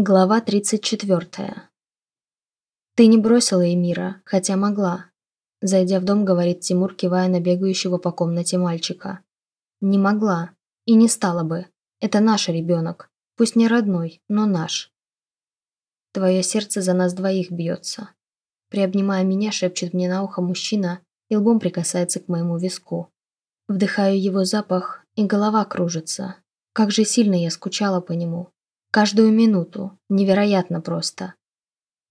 Глава 34. «Ты не бросила Эмира, хотя могла», – зайдя в дом, говорит Тимур, кивая на бегающего по комнате мальчика. «Не могла. И не стала бы. Это наш ребенок. Пусть не родной, но наш. Твое сердце за нас двоих бьется». Приобнимая меня, шепчет мне на ухо мужчина и лбом прикасается к моему виску. Вдыхаю его запах, и голова кружится. Как же сильно я скучала по нему. Каждую минуту. Невероятно просто.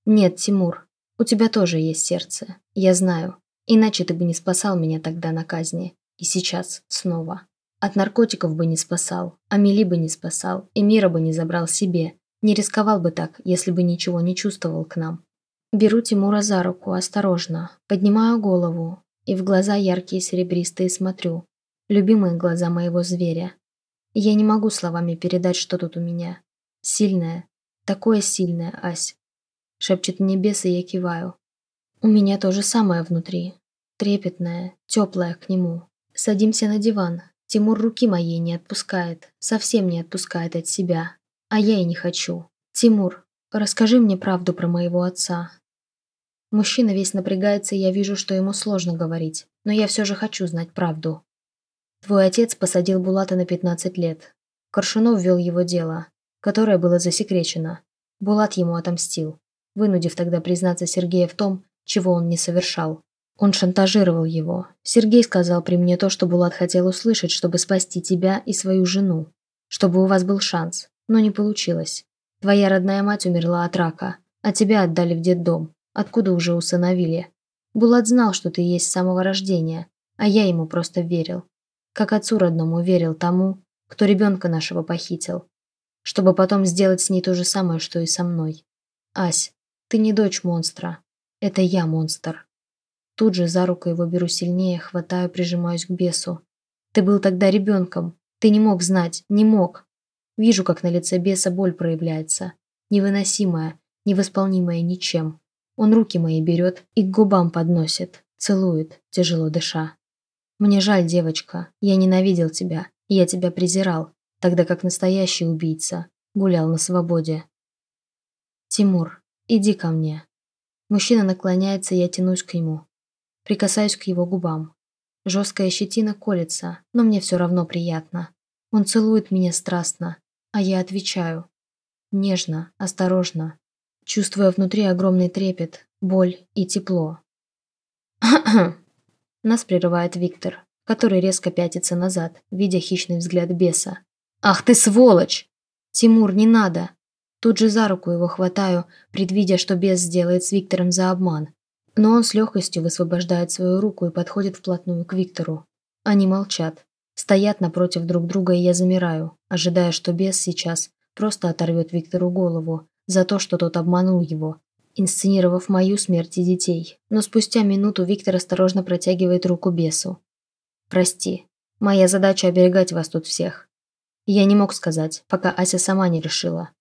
Нет, Тимур, у тебя тоже есть сердце. Я знаю. Иначе ты бы не спасал меня тогда на казни. И сейчас снова. От наркотиков бы не спасал, Амели бы не спасал, и мира бы не забрал себе. Не рисковал бы так, если бы ничего не чувствовал к нам. Беру Тимура за руку, осторожно, поднимаю голову и в глаза яркие серебристые смотрю. Любимые глаза моего зверя. Я не могу словами передать, что тут у меня. Сильная, такое сильное, Ась. Шепчет мне бес, и я киваю. У меня то же самое внутри. Трепетное, теплое к нему. Садимся на диван. Тимур руки моей не отпускает. Совсем не отпускает от себя. А я и не хочу. Тимур, расскажи мне правду про моего отца. Мужчина весь напрягается, и я вижу, что ему сложно говорить. Но я все же хочу знать правду. Твой отец посадил Булата на 15 лет. Коршунов вел его дело которое было засекречено. Булат ему отомстил, вынудив тогда признаться Сергея в том, чего он не совершал. Он шантажировал его. Сергей сказал при мне то, что Булат хотел услышать, чтобы спасти тебя и свою жену. Чтобы у вас был шанс. Но не получилось. Твоя родная мать умерла от рака, а тебя отдали в детдом, откуда уже усыновили. Булат знал, что ты есть с самого рождения, а я ему просто верил. Как отцу родному верил тому, кто ребенка нашего похитил чтобы потом сделать с ней то же самое, что и со мной. Ась, ты не дочь монстра. Это я монстр. Тут же за руку его беру сильнее, хватаю, прижимаюсь к бесу. Ты был тогда ребенком. Ты не мог знать, не мог. Вижу, как на лице беса боль проявляется. Невыносимая, невосполнимая ничем. Он руки мои берет и к губам подносит, целует, тяжело дыша. Мне жаль, девочка, я ненавидел тебя, я тебя презирал, тогда как настоящий убийца гулял на свободе. «Тимур, иди ко мне». Мужчина наклоняется, я тянусь к нему. Прикасаюсь к его губам. Жесткая щетина колется, но мне все равно приятно. Он целует меня страстно, а я отвечаю. Нежно, осторожно, чувствуя внутри огромный трепет, боль и тепло. Нас прерывает Виктор, который резко пятится назад, видя хищный взгляд беса. «Ах ты сволочь!» «Тимур, не надо!» Тут же за руку его хватаю, предвидя, что бес сделает с Виктором за обман. Но он с легкостью высвобождает свою руку и подходит вплотную к Виктору. Они молчат. Стоят напротив друг друга, и я замираю, ожидая, что бес сейчас просто оторвет Виктору голову за то, что тот обманул его, инсценировав мою смерть и детей. Но спустя минуту Виктор осторожно протягивает руку бесу. «Прости. Моя задача оберегать вас тут всех. Я не мог сказать, пока Ася сама не решила.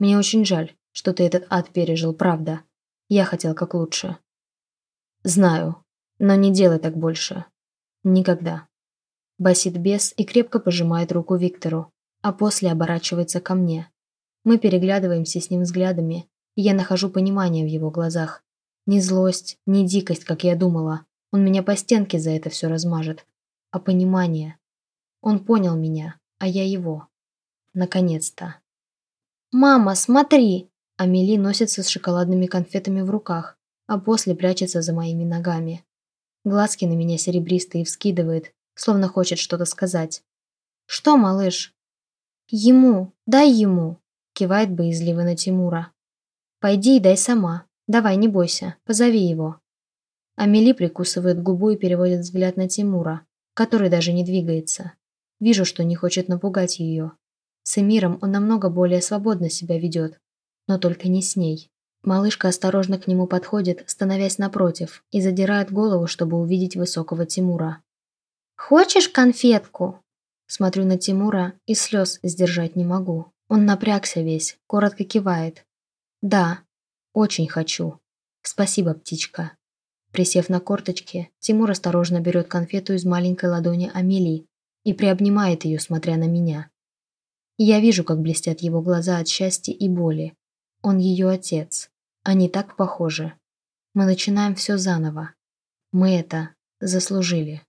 Мне очень жаль, что ты этот ад пережил, правда. Я хотел как лучше. Знаю, но не делай так больше. Никогда. Басит бес и крепко пожимает руку Виктору, а после оборачивается ко мне. Мы переглядываемся с ним взглядами, и я нахожу понимание в его глазах. Не злость, не дикость, как я думала. Он меня по стенке за это все размажет. А понимание. Он понял меня, а я его. Наконец-то. «Мама, смотри!» Амели носится с шоколадными конфетами в руках, а после прячется за моими ногами. Глазки на меня серебристые вскидывает, словно хочет что-то сказать. «Что, малыш?» «Ему, дай ему!» кивает боязливо на Тимура. «Пойди и дай сама. Давай, не бойся, позови его». Амели прикусывает губу и переводит взгляд на Тимура, который даже не двигается. Вижу, что не хочет напугать ее. С Эмиром он намного более свободно себя ведет, но только не с ней. Малышка осторожно к нему подходит, становясь напротив, и задирает голову, чтобы увидеть высокого Тимура. «Хочешь конфетку?» Смотрю на Тимура и слез сдержать не могу. Он напрягся весь, коротко кивает. «Да, очень хочу. Спасибо, птичка». Присев на корточки, Тимур осторожно берет конфету из маленькой ладони Амели и приобнимает ее, смотря на меня. Я вижу, как блестят его глаза от счастья и боли. Он ее отец. Они так похожи. Мы начинаем все заново. Мы это заслужили.